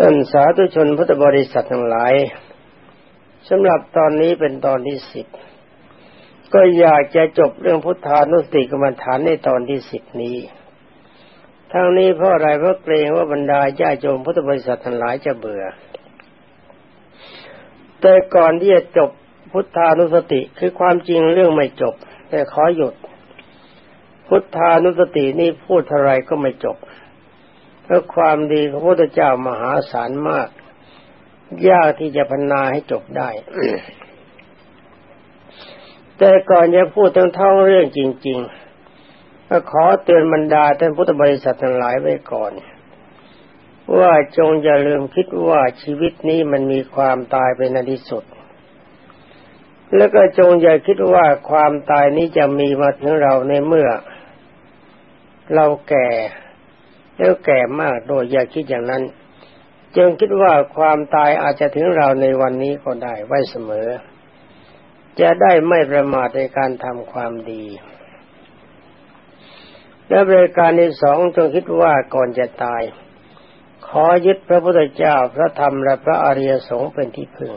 ท่านสาธุชนพุทธบริษัททั้งหลายสำหรับตอนนี้เป็นตอนที่สิบก็อยากจะจบเรื่องพุทธานุสติกรรมฐานในตอนที่สิบนี้ ทั้งนี้เพราะอะไรเพราะเกรงว่าบรรดาญาโยมพุทธบริษัททั้งหลายจะเบื่อ แต่ก่อนที่จะจบพุทธานุสติคือความจริงเรื่องไม่จบ แต่ขอหยุด พุทธานุสตินี่พูดเท่าไรก็ไม่จบ เพราะความดีของพระพุทธเจ้ามหาศาลมาก ยากที่จะพรรณนาให้จบได้ แต่ก่อนจะพูดทั้งท่องเรื่องจริง ๆ ก็ขอเตือนบรรดาท่านพุทธบริษัททั้งหลายไว้ก่อน ว่าจงอย่าลืมคิดว่าชีวิตนี้มันมีความตายเป็นอดีสุดแล้วก็จงอย่าคิดว่าความตายนี้จะมีมาถึงเราในเมื่อ เราแก่ แล้วแก่มากโดยอย่าคิดอย่างนั้น จึงคิดว่าความตายอาจจะถึงเราในวันนี้ก็ได้ไว้เสมอ จะได้ไม่ประมาทในการทำความดี และบริการที่สองจงคิดว่าก่อนจะตาย ขอยึดพระพุทธเจ้าพระธรรมและพระอริยสงฆ์เป็นที่พึ่ง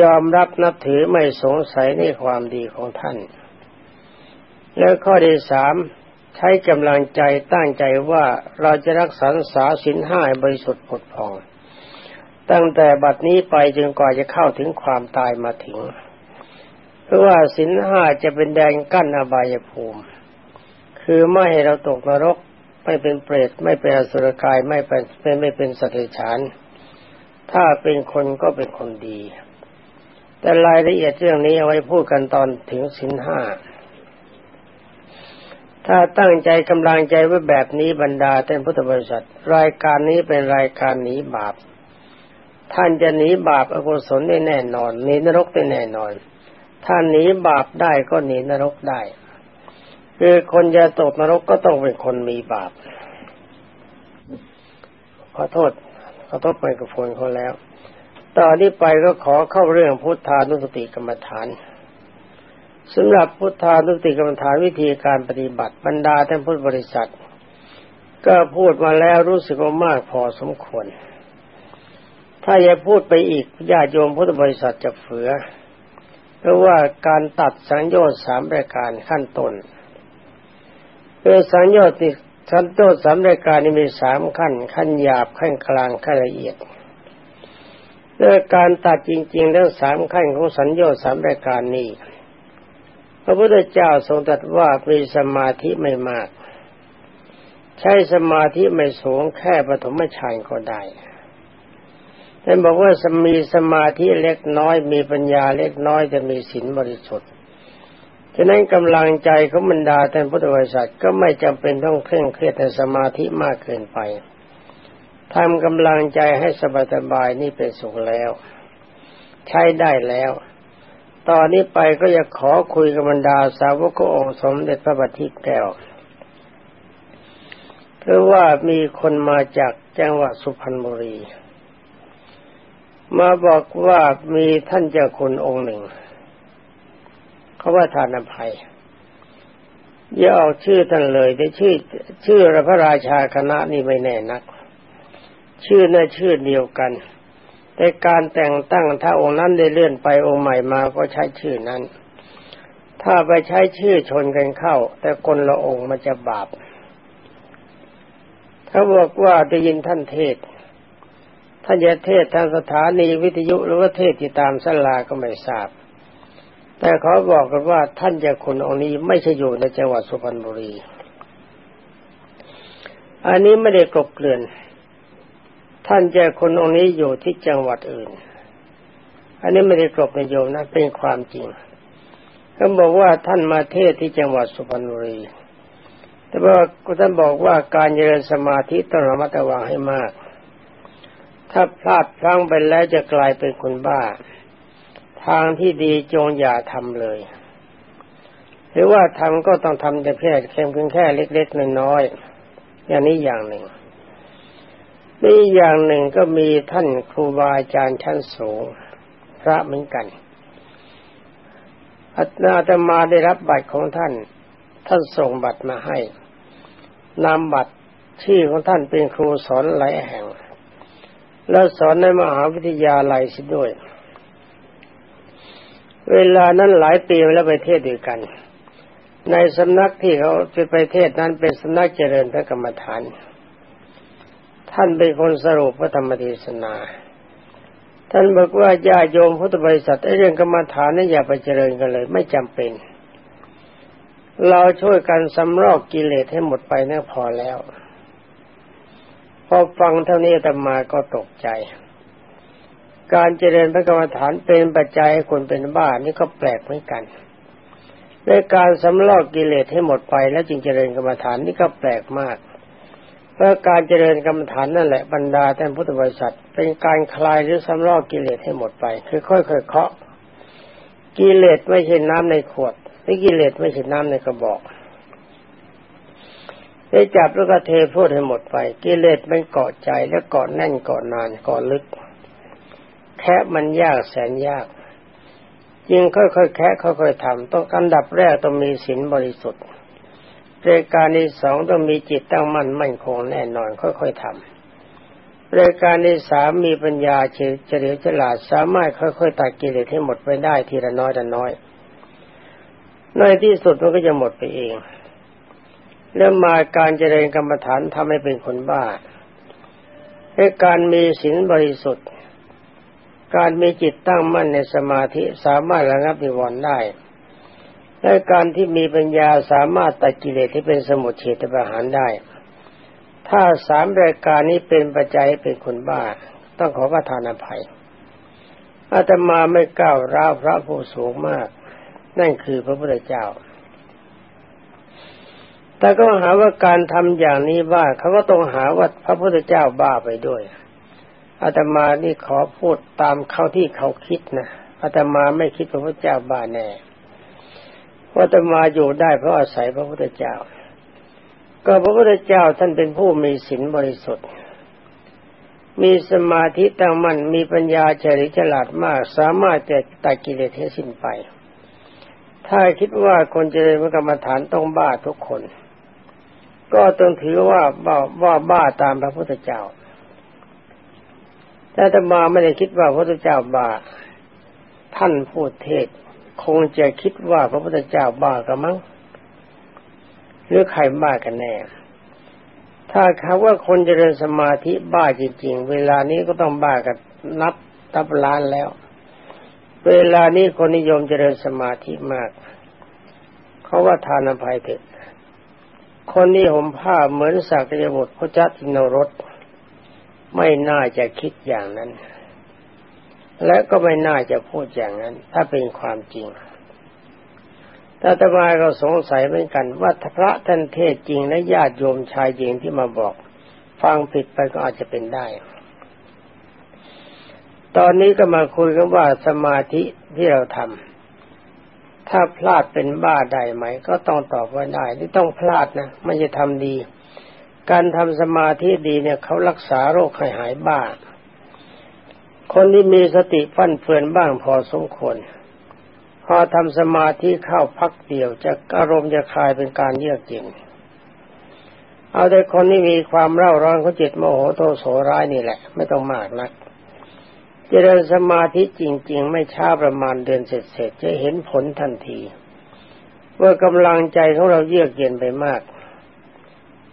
ยอมรับนับถือไม่สงสัยในความดีของท่าน แล้วข้อที่สาม ใช้กำลังใจตั้งใจว่าเราจะรักษาสาสินห้าบริสุทธิ์ผดพอง ตั้งแต่บัดนี้ไปจนกว่าจะเข้าถึงความตายมาถึง เพราะว่าสินห้าจะเป็นแดงกั้นอบายภูมิ คือไม่ให้เราตกนรกไม่เป็นเปรตไม่เป็นอสุรกายไม่เป็นไม่เป็นสัตว์เดรัจฉาน ถ้าเป็นคนก็เป็นคนดี แต่รายละเอียดเรื่องนี้เอาไว้พูดกันตอนถึงสินห้า ถ้าตั้งใจกำลังใจไว้แบบนี้บรรดาท่านพุทธบริษัท รายการนี้เป็นรายการหนีบาป ท่านจะหนีบาปอกุศลได้แน่นอนหนีนรกได้แน่นอน ถ้าหนีบาปได้ก็หนีนรกได้ คือคนจะตกนรกก็ต้องเป็นคนมีบาป ขอโทษขอโทษไปกับฝนเขาแล้วต่อนนี้ไปก็ขอเข้าเรื่องพุทธานุสติกรรมฐาน สำหรับพุทธานุติกรรมฐานวิธีการปฏิบัติบรรดาท่านพุทธบริษัท ก็พูดมาแล้วรู้สึกว่ามากพอสมควร ถ้าอย่าพูดไปอีกญาติโยมพุทธบริษัทจะเฟือ เพราะว่าการตัดสังโยชน์สามรายการขั้นต้นคือสังโยชน์ที่สังโยชน์สามรายการนี้มีสามขั้น ขั้นหยาบขั้นกลางขั้นละเอียดเรื่องการตัดจริงๆแล้วสามขั้นของสัญญาสามรายการนี้ พระพุทธเจ้าทรงตรัสว่ามีสมาธิไม่มาก ใช้สมาธิไม่สูงแค่ปฐมฌานก็ได้ท่านบอกว่ามีสมาธิเล็กน้อยมีปัญญาเล็กน้อยจะมีศีลบริสุทธิ์ฉะนั้นกำลังใจของบรรดาท่านพุทธบริษัทก็ไม่จำเป็นต้องเคร่งเครียดในสมาธิมากเกินไปทำกำลังใจให้สบายๆนี่เป็นสุขแล้ว ใช้ได้แล้ว ตอนนี้ไปก็จะขอคุยกับบรรดาสาวกองค์สมเด็จพระบัณฑิตแก้วเพราะว่ามีคนมาจากจังหวัดสุพรรณบุรี มาบอกว่ามีท่านเจ้าคุณองค์หนึ่ง เขาว่าทานอภัยอย่าออกชื่อท่านเลยแต่ชื่อ ชื่อพระราชาคณะนี่ไม่แน่นัก ชื่อน่าชื่อเดียวกัน แต่การแต่งตั้งถ้าองค์นั้นได้เลื่อนไปองค์ใหม่มาก็ใช้ชื่อนั้น ถ้าไปใช้ชื่อชนกันเข้า แต่คนละองค์มันจะบาป ถ้าบอกว่าได้ยินท่านเทศ ท่านจะเทศทางสถานีวิทยุหรือว่าเทศที่ตามสลาก็ไม่ทราบ แต่เขาบอกกันว่าท่านจะคนองค์นี้ไม่ใช่อยู่ในจังหวัดสุพรรณบุรี อันนี้ไม่ได้กบเกลื่อน ท่านเจ้าคนองค์นี้อยู่ที่จังหวัดอื่น อันนี้ไม่ได้กรบในโยมนะ เป็นความจริงเขานบอกว่าท่านมาเทศที่จังหวัดสุพรรณบุรี แต่ว่าท่านบอกว่าการเจริญสมาธิต้องระมัดระวังให้มาก ถ้าพลาดพลั้งไปแล้วจะกลายเป็นคนบ้า ทางที่ดีจงอย่าทำเลย หรือว่าทำก็ต้องทำแต่แค่เพียงแค่เล็ก ๆ น้อยๆอย่างนี้อย่างหนึ่ง นี่อย่างหนึ่งก็มีท่านครูบาอาจารย์ชั้นสูง พระเหมือนกันอาตมาได้รับบัตรของท่าน ท่านส่งบัตรมาให้นำบัตรชื่อของท่านเป็นครูสอนหลายแห่ง แล้วสอนในมหาวิทยาลัยสิด้วย เวลานั้นหลายปีแล้วไปเทศด้วยกัน ในสำนักที่เขาไปเทศนั้นเป็นสำนักเจริญพระกรรมฐาน ท่านเป็นคนสรุปพระธรรมเทศนา ท่านบอกว่าญาโยมพุทธบริษัทเรื่องกรรมฐานนี่อย่าไปเจริญกันเลย ไม่จำเป็น เราช่วยกันสำรอกกิเลสให้หมดไปนั่นพอแล้ว พอฟังเท่านี้ธรรมาก็ตกใจ การเจริญพระกรรมฐานเป็นปัจจัยให้คนเป็นบ้านี่ก็แปลกเหมือนกันในการสำลอกกิเลสให้หมดไปแล้วจึงเจริญกรรมฐานนี่ก็แปลกมาก เพราะการเจริญกรรมฐานนั่นแหละบรรดาท่านพุทธบริษัท เป็นการคลายหรือสำลอกกิเลสให้หมดไป คือค่อยๆเคาะกิเลสไม่ใช่น้ำในขวดหรือกิเลสไม่ใช่น้ำในกระบอกได้จับแล้วก็เทพูดให้หมดไป กิเลสมันเกาะใจแล้วเกาะแน่นเกาะนานเกาะลึก แค่มันยากแสนยากยิ่งค่อยๆแค่ค่อยๆทำต้องอันดับแรกต้องมีศีลบริสุทธิ์ รายการที่สองต้องมีจิตตั้งมั่นมั่นคงแน่นอนค่อยๆทำรายการที่สามมีปัญญาเฉลียวฉลาดสามารถค่อยๆตัดกิเลสให้หมดไปได้ทีละน้อยละน้อยในที่สุดมันก็จะหมดไปเองแล้วมาการเจริญกรรมฐานทำให้เป็นคนบ้าให้การมีศีลบริสุทธิ์ การมีจิตตั้งมั่นในสมาธิสามารถระงับนิวรณ์ได้ และการที่มีปัญญาสามารถตัดกิเลสที่เป็นสมุทเฉทประหารได้ ถ้าสามรายการนี้เป็นปัจจัยเป็นคนบ้า ต้องขอประทานอภัย อาตมาไม่ก้าวร้าวพระผู้สูงมาก นั่นคือพระพุทธเจ้า แต่ก็หาว่าการทำอย่างนี้บ้าเขาก็ต้องหาว่าพระพุทธเจ้าบ้าไปด้วย อาตมานี่ขอพูดตามเขาที่เขาคิดนะ อาตมาไม่คิดพระพุทธเจ้าบ้าแน่ ว่าอาตมาอยู่ได้เพราะอาศัยพระพุทธเจ้า ก็พระพุทธเจ้าท่านเป็นผู้มีศีลบริสุทธิ์ มีสมาธิตั้งมั่นมีปัญญาเฉลียวฉลาดมาก สามารถจะตัดกิเลสให้สิ้นไป ถ้าคิดว่าคนเจริญกรรมฐานต้องบ้าทุกคน ก็ต้องถือว่าบ้าว่าบ้าตามพระพุทธเจ้าแต่ธรรมาไม่ได้คิดว่าพระพุทธเจ้าบ้าท่านพูดเทศ คงจะคิดว่าพระพุทธเจ้าบ้ากันมั้งหรือใครบ้ากันแน่ ถ้าเขาว่าคนเจริญสมาธิบ้าจริง ๆ เวลานี้ก็ต้องบ้ากันนับตับล้านแล้ว เวลานี้คนนิยมเจริญสมาธิมาก เขาว่าทานอภัยเถอะคนนี้ห่มผ้าเหมือนสักยบุตรพระจัตินรสไม่น่าจะคิดอย่างนั้น และก็ไม่น่าจะพูดอย่างนั้น ถ้าเป็นความจริงถ้าตมาก็สงสัยเหมือนกัน ว่าพระท่านเทศจริงและญาติโยมชายหญิงที่มาบอก ฟังผิดไปก็อาจจะเป็นได้ ตอนนี้ก็มาคุยกันว่าสมาธิที่เราทำถ้าพลาดเป็นบ้าได้ไหม ก็ต้องตอบว่าได้ที่ต้องพลาดนะไม่จะทำดี การทำสมาธิดีเนี่ยเขารักษาโรคให้หายบ้า คนที่มีสติฟั่นเฟือนบ้างพอสมควรพอทำสมาธิเข้าพักเดียวจะอารมณ์จะคลายเป็นการเยือกเย็นเอาแต่คนที่มีความเร่าร้อนเขาจิตโมโหโทโสร้ายนี่แหละ ไม่ต้องมากนักเจริญสมาธิจริง ๆ ไม่ช้าประมาณเดือนเสร็จๆจะเห็นผลทันที ว่ากำลังใจของเราเยือกเย็นไปมาก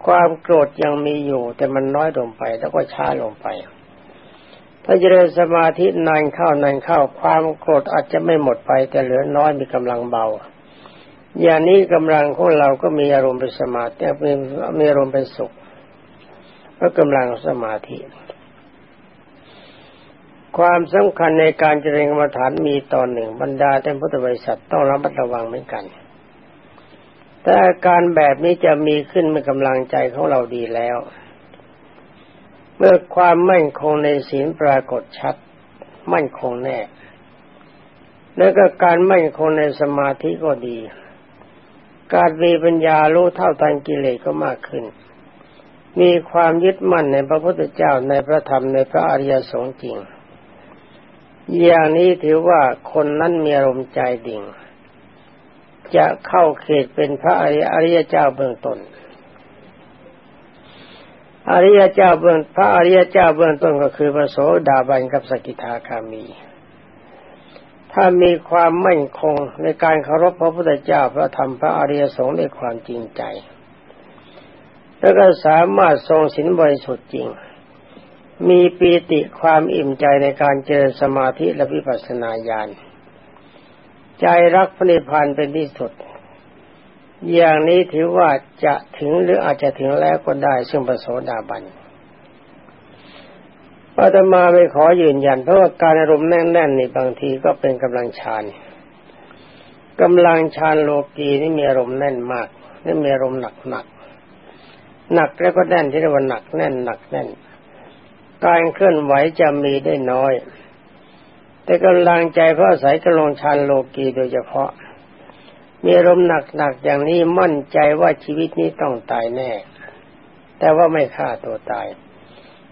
ความโกรธยังมีอยู่ แต่มันน้อยลงไปแล้วก็ช้าลงไป ถ้าเจริญสมาธินานเข้านานเข้าความโกรธอาจจะไม่หมดไปแต่เหลือน้อยมีกำลังเบา อย่างนี้กำลังของเราก็มีอารมณ์เป็นสมาธิมีมีอารมณ์เป็นสุขเพราะกำลังสมาธิ ความสำคัญในการเจริญกรรมฐานมีตอนหนึ่ง บรรดาท่านพุทธบริษัทต้องระมัดระวังเหมือนกันแต่การแบบนี้จะมีขึ้นเมื่อกำลังใจของเราดีแล้ว เมื่อความมั่นคงในศีลปรากฏชัด มั่นคงแน่ แล้วก็การมั่นคงในสมาธิก็ดี การมีปัญญารู้เท่าทันกิเลสก็มากขึ้น มีความยึดมั่นในพระพุทธเจ้าในพระธรรมในพระอริยสงฆ์จริง อย่างนี้ถือว่าคนนั้นมีอารมณ์ใจดิ่ง จะเข้าเขตเป็นพระอริยเจ้าเบื้องต้น อริยเจ้าเบื้องพระอริยเจ้าเบื้องต้นก็คือพระโสดาบันกับสกิทาคามี ถ้ามีความมั่นคงในการเคารพพระพุทธเจ้าพระธรรมพระอริยสงฆ์ด้วยความจริงใจ แล้วก็สามารถทรงสินบริสุทธิ์จริง มีปีติความอิ่มใจในการเจริญสมาธิและวิปัสสนาญาณใจรักพระนิพพานเป็นที่สุด อย่างนี้ถือว่าจะถึงหรืออาจจะถึงแล้วก็ได้ซึ่งประโสดาบันอาตมาไปขอยืนยันเพราะว่าการอารมณ์แน่นๆนี่บางทีก็เป็นกำลังฌานกำลังฌานโลกีนี่มีอารมณ์แน่นมากนี่มีอารมณ์หนักหนักหนักแล้วก็แน่นที่เรียกว่าหนักแน่นหนักแน่น การเคลื่อนไหวจะมีได้น้อย แต่กำลังใจเพราะอาศัยกระลงชันโลกีโดยเฉพาะ มีอารมณ์หนักๆอย่างนี้มั่นใจว่าชีวิตนี้ต้องตายแน่ แต่ว่าไม่ฆ่าตัวตาย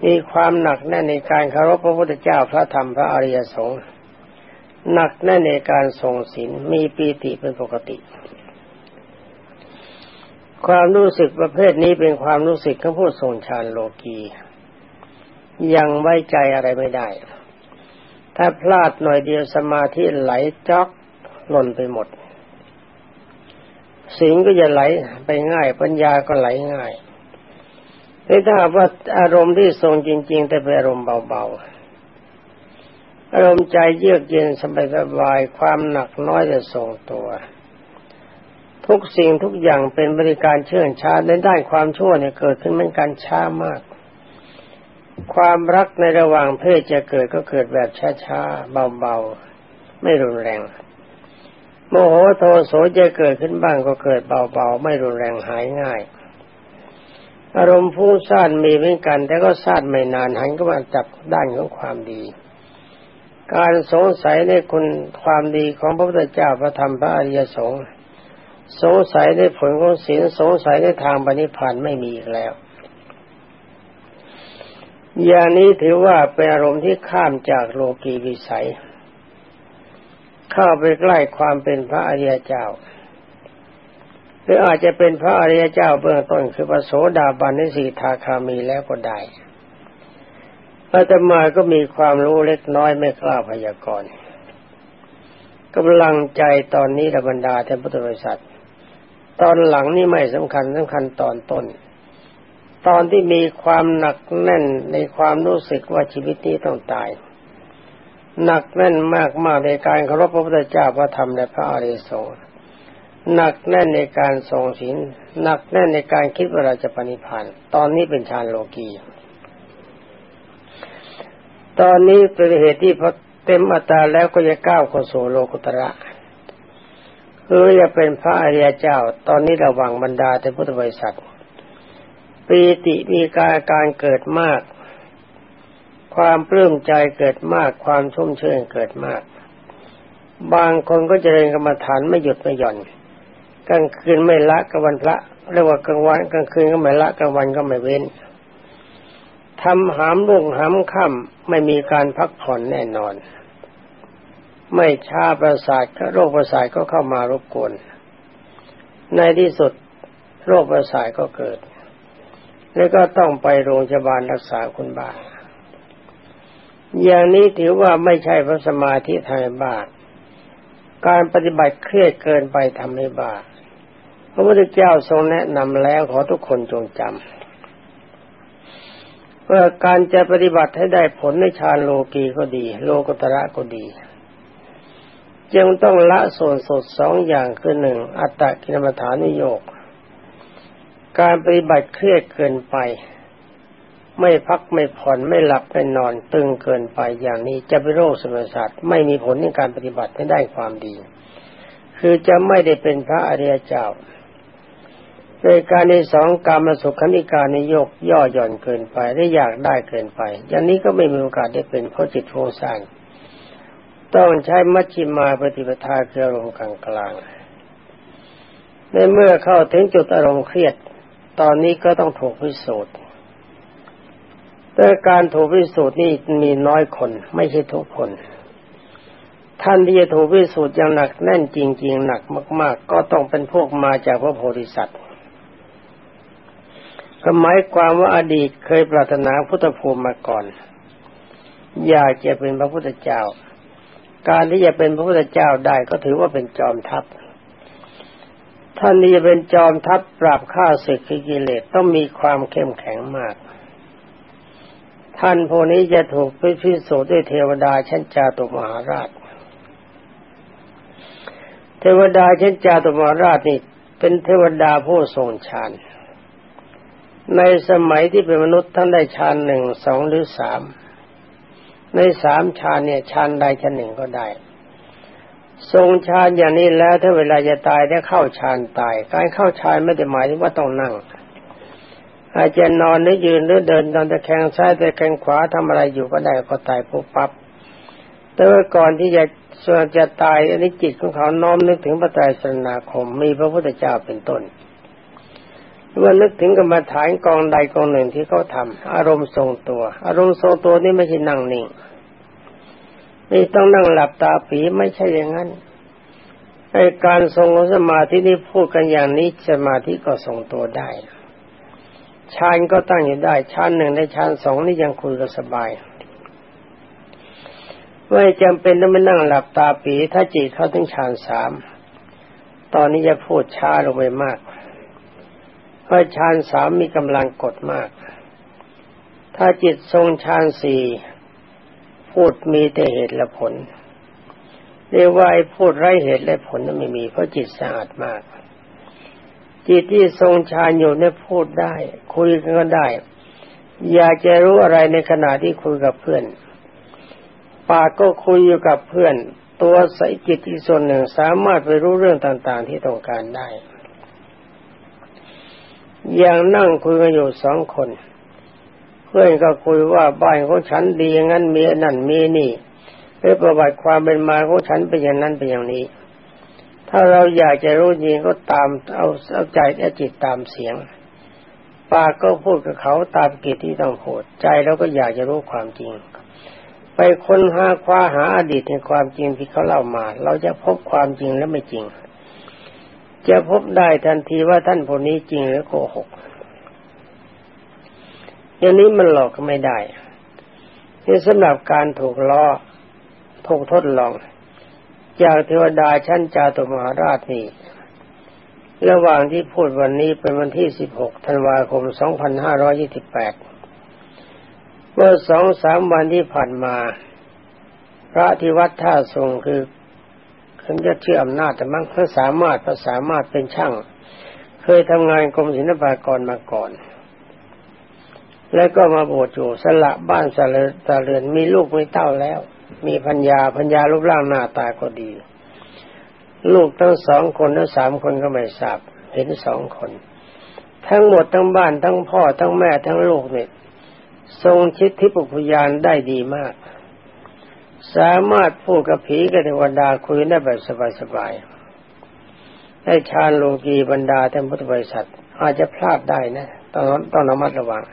มีความหนักแน่นในการเคารพพระพุทธเจ้าพระธรรมพระอริยสงฆ์หนักแน่นในการทรงศีลมีปีติเป็นปกติ ความรู้สึกประเภทนี้เป็นความรู้สึกของผู้ทรงฌานโลกียังไว้ใจอะไรไม่ได้ ถ้าพลาดหน่อยเดียวสมาธิไหลจอกหล่นไปหมด สิ่งก็จะไหลไปง่าย ปัญญาก็ไหลง่ายแต่ถ้าว่าอารมณ์ที่ทรงจริง ๆ แต่เป็นอารมณ์เบาๆอารมณ์ใจเยือกเย็นสบายๆความหนักน้อยจะทรงตัว ทุกสิ่งทุกอย่างเป็นบริการเชื่องช้าในด้านความชั่วเนี่ยเกิดขึ้นเหมือนกันช้ามาก ความรักในระหว่างเพศจะเกิดก็เกิดแบบช้าๆเบาๆไม่รุนแรง โมโหโทโสจะเกิดขึ้นบ้างก็เกิดเบาๆ ไม่รุนแรงหายง่าย อารมณ์ฟุ้งซ่านมีเหมือนกัน แต่ก็ซ่านไม่นานหันก็มาจับด้านของความดี การสงสัยในคุณความดีของพระพุทธเจ้าพระธรรมพระอริยสงฆ์สงสัยในผลของศีลสงสัยในทางปณิพานธ์ไม่มีอีกแล้วอย่างนี้ถือว่าเป็นอารมณ์ที่ข้ามจากโลกีวิสัย เข้าไปใกล้ความเป็นพระอริยเจ้า หรืออาจจะเป็นพระอริยเจ้าเบื้องต้นคือพระโสดาบันนิสีทาคามีแล้วก็ได้อาตมาก็มีความรู้เล็กน้อยไม่กล้าพยากรณ์กำลังใจตอนนี้ระบรรดาเท่านพุทธบริษัท ตอนหลังนี่ไม่สำคัญสำคัญตอนต้น ตอนที่มีความหนักแน่นในความรู้สึกว่าชีวิตนี้ต้องตาย หนักแน่นมากมากในการเคารพพระพุทธเจ้าพระธรรมและพระอริยสงฆ์หนักแน่นในการทรงศีลหนักแน่นในการคิดว่าเราจะปณิพันธ์ตอนนี้เป็นฌานโลกีตอนนี้เป็นเหตุที่พอเต็มอัตราแล้วก็จะก้าวเข้าสู่โลกุตระคือจะเป็นพระอริยเจ้า ตอนนี้ระวังบรรดาแต่พุทธบริษัทปีติมีการการเกิดมาก ความปลื้มใจเกิดมากความชุ่มชื่นเกิดมาก บางคนก็จะเรียนกรรมฐานไม่หยุดไม่หย่อนกลางคืนไม่ละกลางวันพระเรียกว่ากลางวันกลางคืนก็ไม่ละกลางวันก็ไม่เว้นทำหามรุ่งหามค่ำไม่มีการพักผ่อนแน่นอน ไม่ช้าประสาทโรคประสาทก็เข้ามารบกวน ในที่สุดโรคประสาทก็เกิด แล้วก็ต้องไปโรงพยาบาลรักษาคุณบ้า อย่างนี้ถือว่าไม่ใช่พระสมาธิทางบ้าการปฏิบัติเครียดเกินไปทำให้บ้าพระพุทธเจ้าทรงแนะนำแล้วขอทุกคนจงจำเพื่อการจะปฏิบัติให้ได้ผลในฌานโลกีก็ดี โลกุตระก็ดี จึงต้องละส่วนสดสองอย่างคือหนึ่งอัตตกินมฐานิโยก การปฏิบัติเครียดเกินไป ไม่พักไม่ผ่อนไม่หลับไม่นอนตึงเกินไปอย่างนี้จะเป็นโรคสมศาสตร์ไม่มีผลในการปฏิบัติให้ได้ความดี คือจะไม่ได้เป็นพระอริยเจ้าโดยการในสองการมาสุขคณิการในโยกย่อหย่อนเกินไปได้อยากได้เกินไป อย่างนี้ก็ไม่มีโอกาสได้เป็นเพราะจิตโฟสร้างต้องใช้มัชชิมาปฏิปทาคืออารมณ์กลางในเมื่อเข้าถึงจุดอารมณ์เครียด ตอนนี้ก็ต้องถูกพิสูจน์ แต่การถูกพิสูจน์นี่มีน้อยคน ไม่ใช่ทุกคน ท่านที่จะถูกพิสูจน์อย่างหนักแน่นจริง ๆ หนักมาก ๆ ก็ต้องเป็นพวกมาจากพระโพธิสัตว์ก็หมายความว่าอดีตเคยปรารถนาพุทธภูมิมาก่อน อยากจะเป็นพระพุทธเจ้า การที่จะเป็นพระพุทธเจ้าได้ก็ถือว่าเป็นจอมทัพท่านนี้จะเป็นจอมทัพปราบข้าศึกกิเลสต้องมีความเข้มแข็งมาก ท่านพวกนี้จะถูกพิสูจน์ด้วยเทวดาชั้นจาตุมหาราช เทวดาชั้นจาตุมหาราชนี่เป็นเทวดาผู้ทรงฌานในสมัยที่เป็นมนุษย์ท่านได้ฌานหนึ่งสองหรือสามในสามฌานเนี่ยฌานใดฌานหนึ่งก็ได้ ทรงฌานอย่างนี้แล้วถ้าเวลาจะตายได้เข้าฌานตาย การเข้าฌานไม่ได้หมายถึงว่าต้องนั่ง อาจจะนอนหรือยืนหรือเดินตอนตะแคงซ้ายตะแคงขวาทำอะไรอยู่ก็ได้ก็ตายปุ๊บปั๊บแต่ว่าก่อนที่จะส่วนจะตายอันนี้จิตของเขาน้อมนึกถึงพระไตรสนาคมมีพระพุทธเจ้าเป็นต้นเมื่อนึกถึงกรรมฐานกองใดกองหนึ่งที่เขาทำอารมณ์ทรงตัว อารมณ์ทรงตัวนี่ไม่ใช่นั่งนิ่งนี่ต้องนั่งหลับตาผีไม่ใช่อย่างนั้นไอการทรงสมาธินี่พูดกันอย่างนี้สมาธิก็ทรงตัวได้ ฌานก็ตั้งอยู่ได้ฌานหนึ่งในฌานสองนี่ยังคุยกันสบายไม่จำเป็นต้องมานั่งหลับตาปี ถ้าจิตเข้าถึงฌานสามตอนนี้จะพูดช้าลงไปมาก เพราะฌานสามมีกำลังกดมาก ถ้าจิตทรงฌานสี่พูดมีแต่เหตุและผลเรียกว่าพูดไร้เหตุและผลนั้นไม่มี เพราะจิตสะอาดมาก จิตที่ทรงฌานอยู่เนี่ยพูดได้ คุยกันก็ได้ อยากจะรู้อะไรในขณะที่คุยกับเพื่อน ปากก็คุยอยู่กับเพื่อน ตัวใสจิตอีกส่วนหนึ่งสามารถไปรู้เรื่องต่างๆ ที่ต้องการได้ อย่างนั่งคุยกันอยู่สองคน เพื่อนก็คุยว่าบ้านของฉันดีอย่างนั้นมีนั่นมีนี่เรื่องประวัติความเป็นมาของฉันเป็นอย่างนั้นเป็นอย่างนี้ ถ้าเราอยากจะรู้จริงก็ตามเอาเอาใจเอาจิตตามเสียง ปากก็พูดกับเขาตามกิจที่ต้องพูดใจเราก็อยากจะรู้ความจริง ไปค้นหาคว้าหาอดีตในความจริงที่เขาเล่ามา เราจะพบความจริงและไม่จริง จะพบได้ทันทีว่าท่านผู้นี้จริงหรือโกหกอย่างนี้มันหลอกก็ไม่ได้นี่สำหรับการถูกล้อถูกทดลอง จากเทวดาชั้นจาตุมหาราชนี่ระหว่างที่พูดวันนี้เป็นวันที่ 16 ธันวาคม 2528 เมื่อสองสามวันที่ผ่านมา พระที่วัดท่าทรงคือถึงจะชื่ออำนาจแต่มั่งเขาสามารถเขาสามารถเป็นช่าง เคยทำงานกรมศิลปากรมาก่อน แล้วก็มาบวชอยู่สละบ้านสละตะเรือนมีลูกมีเต้าแล้ว มีพัญญาพัญญารูปร่างหน้าตาก็ดี ลูกทั้งสองคนทั้งสามคนก็ไม่ทราบ เห็นสองคน ทั้งหมดทั้งบ้านทั้งพ่อทั้งแม่ทั้งลูกเนี่ยทรงชิดทิพยญาณได้ดีมาก สามารถพูดกับผีกับเทวดาคุยได้แบบสบายๆให้ฌานโลกีบรรดาท่านพุทธบริษัท อาจจะพลาดได้นะต้องต้องระมัดระวัง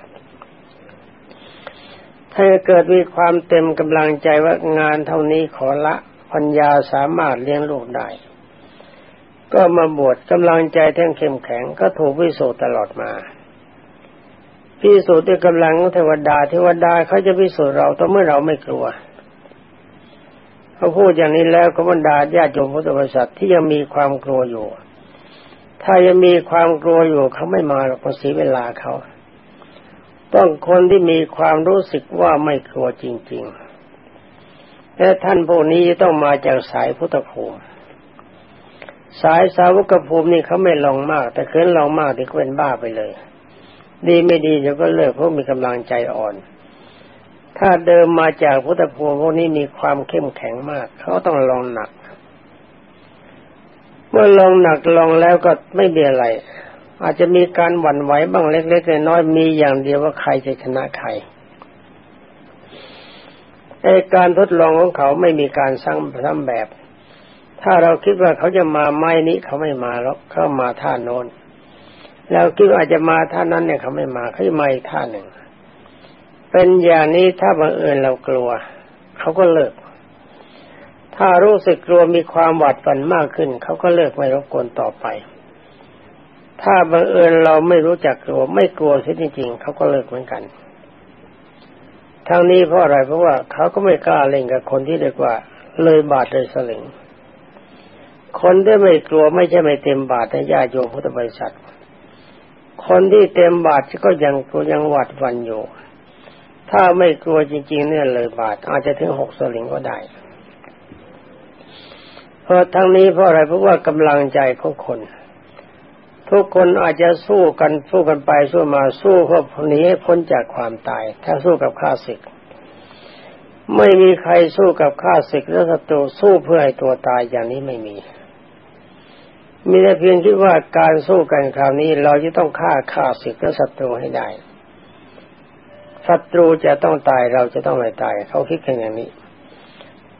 ถ้าเกิดมีความเต็มกำลังใจว่างานเท่านี้ขอละปัญญาสามารถเลี้ยงลูกได้ ก็มาบวชกำลังใจแท่งเข้มแข็งก็ถูกวิโสตลอดมาพิสูจน์ด้วยกำลังของเทวดาเทวดาเขาจะพิสูจน์เราต้องเมื่อเราไม่กลัวเขาพูดอย่างนี้แล้วก็บรรดาญาติโยมพุทธบริษัทที่ยังมีความกลัวอยู่ ถ้ายังมีความกลัวอยู่เขาไม่มาหรอกเสียเวลาเขา ต้องคนที่มีความรู้สึกว่าไม่กลัวจริง ๆ และท่านพวกนี้ต้องมาจากสายพุทธภูมิ สายสาวกภูมินี่เขาไม่ลองมาก แต่เคินลองมากที่เป็นบ้าไปเลย ดีไม่ดีเดี๋ยวก็เลิกเพราะมีกำลังใจอ่อน ถ้าเดิมมาจากพุทธภูมิพวกนี้มีความเข้มแข็งมาก เขาต้องลองหนัก เมื่อลองหนักลองแล้วก็ไม่มีอะไร อาจจะมีการหวั่นไหวบ้างเล็กๆน้อยๆมีอย่างเดียวว่าใครจะชนะใครไอการทดลองของเขาไม่มีการสร้างซ้ำแบบ ถ้าเราคิดว่าเขาจะมาไม้นี้เขาไม่มาหรอกเขามาท่าโน้นเราคิดว่าอาจจะมาท่านั้นเนี่ยเขาไม่มาเขาจะมาอีกท่าหนึ่ง เป็นอย่างนี้ถ้าบังเอิญเรากลัว เขาก็เลิก ถ้ารู้สึกกลัวมีความหวาดฝันมากขึ้น เขาก็เลิกไม่รบกวนต่อไป ถ้าบังเอิญเราไม่รู้จักกลัวไม่กลัวเสียจริง ๆเขาก็เลิกเหมือนกันทั้งนี้เพราะอะไรเพราะว่าเขาก็ไม่กล้าเล่นกับคนที่เรียกว่า เลยบาดเลยสลิงคนที่ไม่กลัวไม่ใช่ไม่เต็มบาทในญาโยมพุทธบริษัท คนที่เต็มบาทก็ยังกลัวยังหวัดวันอยู่ ถ้าไม่กลัวจริง ๆ เนี่ยเลยบาทอาจจะถึงหกสลิงก็ได้ เพราะทั้งนี้เพราะอะไรเพราะว่ากำลังใจของคน ทุกคนอาจจะสู้กันสู้กันไปสู้มาสู้เพื่อหนีให้พ้นจากความตาย ถ้าสู้กับข้าศึก ไม่มีใครสู้กับข้าศึกและศัตรูสู้เพื่อให้ตัวตายอย่างนี้ไม่มี มีแต่เพียงคิดว่าการสู้กันคราวนี้ เราจะต้องฆ่าฆ่าศึกและศัตรูให้ได้ศัตรูจะต้องตายเราจะต้องไม่ตาย เขาคิดกันอย่างนี้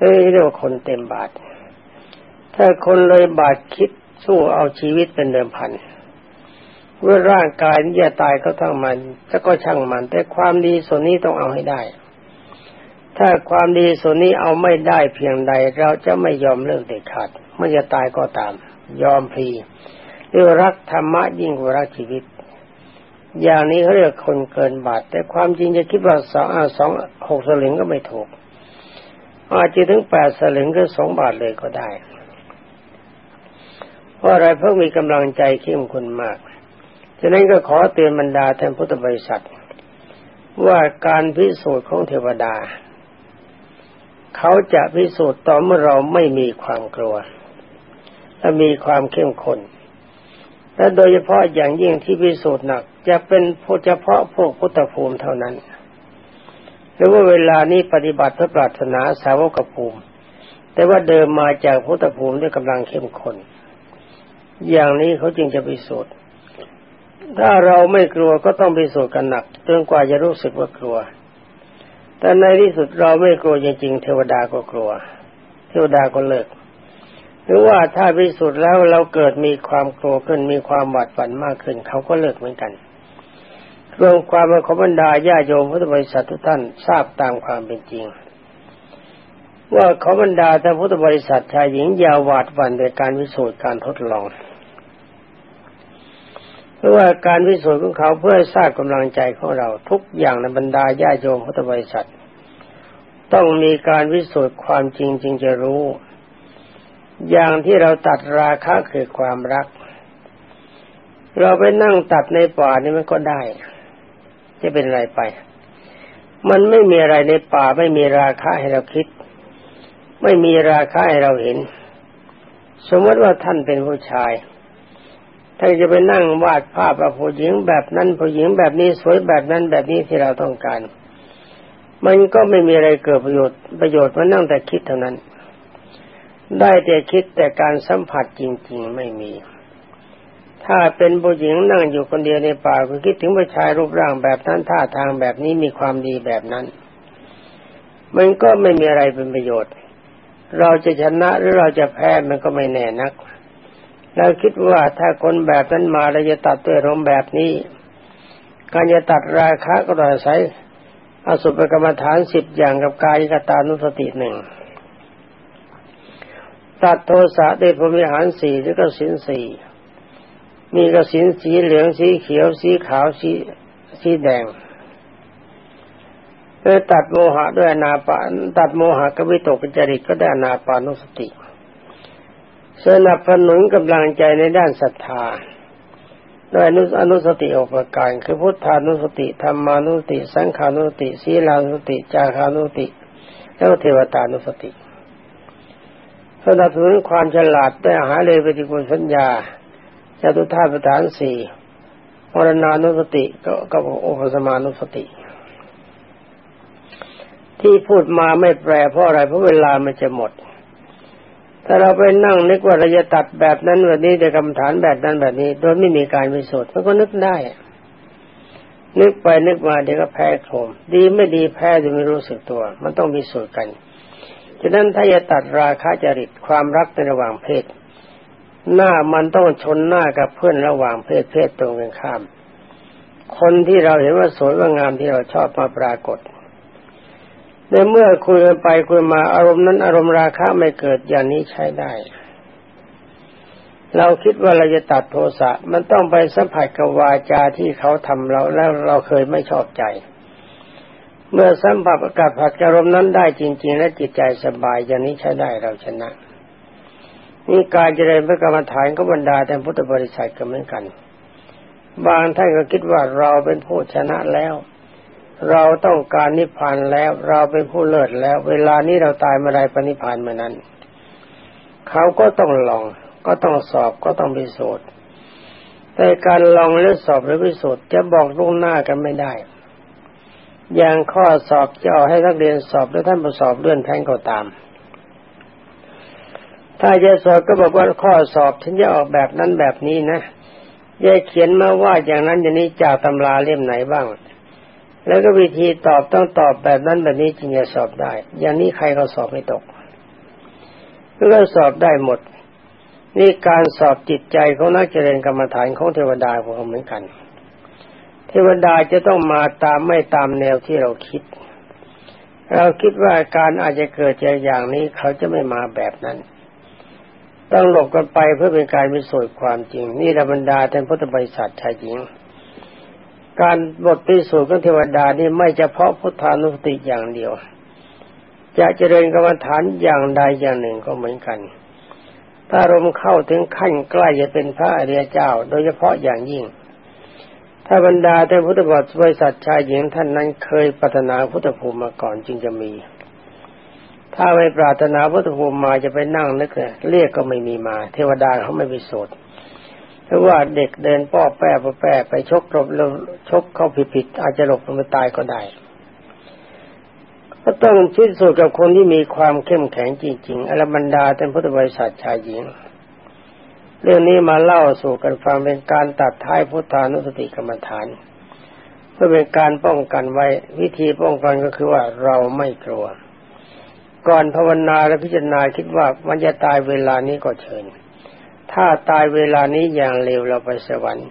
เอ้ยเรียกว่าคนเต็มบาท ถ้าคนเลยบาทคิดสู้เอาชีวิตเป็นเดิมพัน เมื่อร่างกายนี้จะตายก็ทั้งมันจะก็ช่างมัน แต่ความดีส่วนนี้ต้องเอาให้ได้ ถ้าความดีส่วนนี้เอาไม่ได้เพียงใด เราจะไม่ยอมเลิกเด็ดขาดเมื่อจะตายก็ตาม ยอมพลีเรียกรักธรรมะยิ่งกว่ารักชีวิต อย่างนี้เขาเรียกคนเกินบาท แต่ความจริงจะคิดว่าสองสองหกสลึงก็ไม่ถูก อาจจะถึงแปดสลึงก็สองบาทเลยก็ได้ เพราะอะไรเพราะมีกำลังใจเข้มข้นมาก ฉะนั้นก็ขอเตือนบรรดาท่านพุทธบริษัท ว่าการพิสูจน์ของเทวดา เขาจะพิสูจน์ต่อเมื่อเราไม่มีความกลัว และมีความเข้มข้นและโดยเฉพาะอย่างยิ่งที่พิสูจน์หนัก จะเป็นเฉพาะพวกพุทธภูมิเท่านั้น หรือว่าเวลานี้ปฏิบัติเพื่อปรารถนาสาวกภูมิ แต่ว่าเดิมมาจากพุทธภูมิด้วยกำลังเข้มข้นอย่างนี้เขาจึงจะพิสูจน์ ถ้าเราไม่กลัวก็ต้องพิสูจน์กันหนักจนกว่าจะรู้สึกว่ากลัว แต่ในที่สุดเราไม่กลัวจริงๆเทวดาก็กลัว เทวดาก็เลิก หรือว่าถ้าพิสูจน์แล้วเราเกิดมีความกลัวขึ้นมีความหวาดฝันมากขึ้น เขาก็เลิกเหมือนกันรวมความเป็นขบรรดาญาโยมพุทธบริษัททุกท่านทราบตามความเป็นจริง ว่าขบรรดาท่านพุทธบริษัทชายหญิงอย่าหวาดหวั่นในการพิสูจน์การทดลอง เพราะว่าการพิสูจน์ของเขาเพื่อสร้างกำลังใจของเราทุกอย่างในบรรดาญาโยมพุทธบริษัท ต้องมีการพิสูจน์ความจริงจึงจะรู้ อย่างที่เราตัดราคะคือความรัก เราไปนั่งตัดในป่านี่มันก็ได้ จะเป็นอะไรไป มันไม่มีอะไรในป่าไม่มีราคะให้เราคิด ไม่มีราคะให้เราเห็น สมมติว่าท่านเป็นผู้ชาย ท่านจะไปนั่งวาดภาพผู้หญิงแบบนั้นผู้หญิงแบบนี้สวยแบบนั้นแบบนี้ที่เราต้องการ มันก็ไม่มีอะไรเกิดประโยชน์ประโยชน์มันนั่งแต่คิดเท่านั้น ได้แต่คิดแต่การสัมผัสจริง ๆไม่มี ถ้าเป็นผู้หญิงนั่งอยู่คนเดียวในป่าก็คิดถึงผู้ชายรูปร่างแบบนั้นท่าทางแบบนี้มีความดีแบบนั้น มันก็ไม่มีอะไรเป็นประโยชน์ เราจะชนะหรือเราจะแพ้มันก็ไม่แน่นัก เราคิดว่าถ้าคนแบบนั้นมาเราจะตัดด้วยรมแบบนี้ การจะตัดราคะก็ต้องใช้อสุภกรรมฐานสิบอย่างกับกายกตานุสติหนึ่งตัดโทสะด้วยพรมิหารสี่แล้วก็สินสี่มีกสินสีเหลืองสีเขียวสีขาวสีสีแดงเพื่อตัดโมหะด้วยนาปาตัดโมหะกวิตกจริตก็ได้นาปานุสติ สนับสนุนกำลังใจในด้านศรัทธาด้วยอนุอนุสติออกประการ คือพุทธานุสติธรรมานุสติ สังขานุสติศีลานุสติจาคานุสติ แล้วเทวตานุสติสนับสนุนความฉลาดด้วยหาเลยปฏิกุลสัญญาจตุธาประธานสี่มรณานุสติก็ก็โอปสมานุสติ ที่พูดมาไม่แปลเพราะอะไรเพราะเวลามันจะหมด ถ้าเราไปนั่งนึกว่าเราจะตัดแบบนั้นแบบนี้จะกรรมฐานแบบนั้นแบบนี้ โดยไม่มีการพิสูจน์มันก็นึกได้ นึกไปนึกมาเดี๋ยวก็แพ้โคมดีไม่ดีแพ้จะไม่รู้สึกตัว มันต้องมีสูตรกันฉะนั้นถ้าจะตัดราคะจริตความรักในระหว่างเพศ หน้ามันต้องชนหน้ากับเพื่อนระหว่างเพศเพศตรงกันข้าม คนที่เราเห็นว่าสวยว่างามที่เราชอบมาปรากฏ ในเมื่อคุยกันไปคุยมาอารมณ์นั้นอารมณ์ราคะไม่เกิดอย่างนี้ใช้ได้ เราคิดว่าเราจะตัดโทสะมันต้องไปสัมผัสกับวาจาที่เขาทำเราแล้วเราเคยไม่ชอบใจ เมื่อสัมผัสกับผัดกรมณ์นั้นได้จริง ๆ และจิตใจสบายอย่างนี้ใช้ได้เราชนะนี่การเจริญพระกรรมฐานก็บรรดาแต่พุทธบริษัทก็เหมือนกัน บางท่านก็คิดว่าเราเป็นผู้ชนะแล้ว เราต้องการนิพพานแล้วเราเป็นผู้เลิศแล้ว เวลานี้เราตายเมื่อไรปณิพานเมื่อนั้น เขาก็ต้องลอง ก็ต้องสอบก็ต้องพิสูจน์แต่การลองหรือสอบหรือพิสูจน์จะบอกล่วงหน้ากันไม่ได้ อย่างข้อสอบจะเอาให้นักเรียนสอบแล้วท่านมาสอบเลื่อนแทงก็ตาม ถ้าจะสอบก็บอกว่าข้อสอบฉันจะออกแบบนั้นแบบนี้นะยาเขียนมาว่าอย่างนั้นอย่างนี้จากตำราเล่มไหนบ้าง แล้วก็วิธีตอบต้องตอบแบบนั้นแบบนี้จึงจะสอบได้ อย่างนี้ใครก็สอบไม่ตกก็สอบได้หมด นี่การสอบจิตใจของนักเจริญกรรมฐานของเทวดาพวกเหมือนกัน เทวดาจะต้องมาตามไม่ตามแนวที่เราคิด เราคิดว่าการอาจจะเกิดจากอย่างนี้เขาจะไม่มาแบบนั้นต้องหลบกันไปเพื่อเป็นการพิสูจน์ความจริง นี่ระบรรดาท่านพุทธบริษัทชายหญิง การบทพิสูจน์ของเทวดานี่ไม่เฉพาะพุทธานุสติอย่างเดียว จะเจริญกรรมฐานอย่างใดอย่างหนึ่งก็เหมือนกัน ถ้ารมเข้าถึงขั้นใกล้จะเป็นพระอริยเจ้า โดยเฉพาะอย่างยิ่ง ถ้าบรรดาท่านพุทธบริษัทชายหญิงท่านนั้นเคยปรารถนาพุทธภูมิมาก่อนจึงจะมี ถ้าไม่ปรารถนาพุทธภูมิมาจะไปนั่งนึกเรียกก็ไม่มีมา เทวดาเขาไม่ไปโสด เพราะว่าเด็กเดินป้อแป้ป้อแป้ไปชกลบชกเข้าผิดๆอาจจะหลบลงไปตายก็ได้ก็ต้องพิสูจน์กับคนที่มีความเข้มแข็งจริงๆอรบรรดาท่านพุทธบริษัทชายหญิง เรื่องนี้มาเล่าสู่กันฟังเป็นการตัดท้ายพุทธานุสติกรรมฐาน เพื่อเป็นการป้องกันไว้ วิธีป้องกันก็คือว่าเราไม่กลัว ก่อนภาวนาและพิจารณาคิดว่ามันจะตายเวลานี้ก็เชิญ ถ้าตายเวลานี้อย่างเร็วเราไปสวรรค์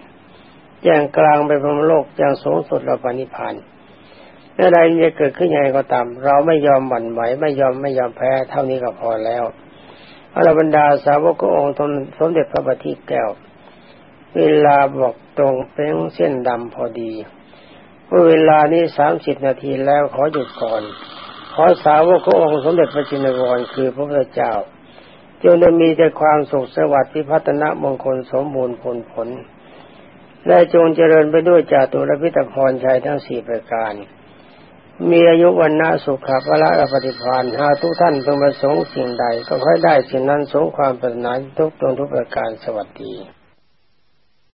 อย่างกลางไปพรมโลกอย่างสูงสุดเราไปณิพพานอะไรจะเกิดขึ้นยังไงก็ตาม เราไม่ยอมหวั่นไหวไม่ยอมไม่ยอมแพ้ เท่านี้ก็พอแล้วอรบรรดาสาวกองค์สมเด็จพระบัณฑิตแก้ว เวลาบอกตรงเป็นเส้นดำพอดีเมื่อเวลานี้สามสิบนาทีแล้วขอหยุดก่อน ขอสาวกองค์สมเด็จพระจินวรคือพระพุทธเจ้า จงได้มีแต่ความสุขสวัสดิ์พิพัฒนะมงคลสมบูรณ์ผลผล และจงเจริญไปด้วยจาตุรพิตพรชัยทั้งสี่ประการ มีอายุวันนาสุขภละปฏิพานหาทุกท่านเพิ่งประสงค์สิ่งใด ก็ค่อยได้สิ่งนั้นสงความปรารถนาทุกตรงทุกประการสวัสดี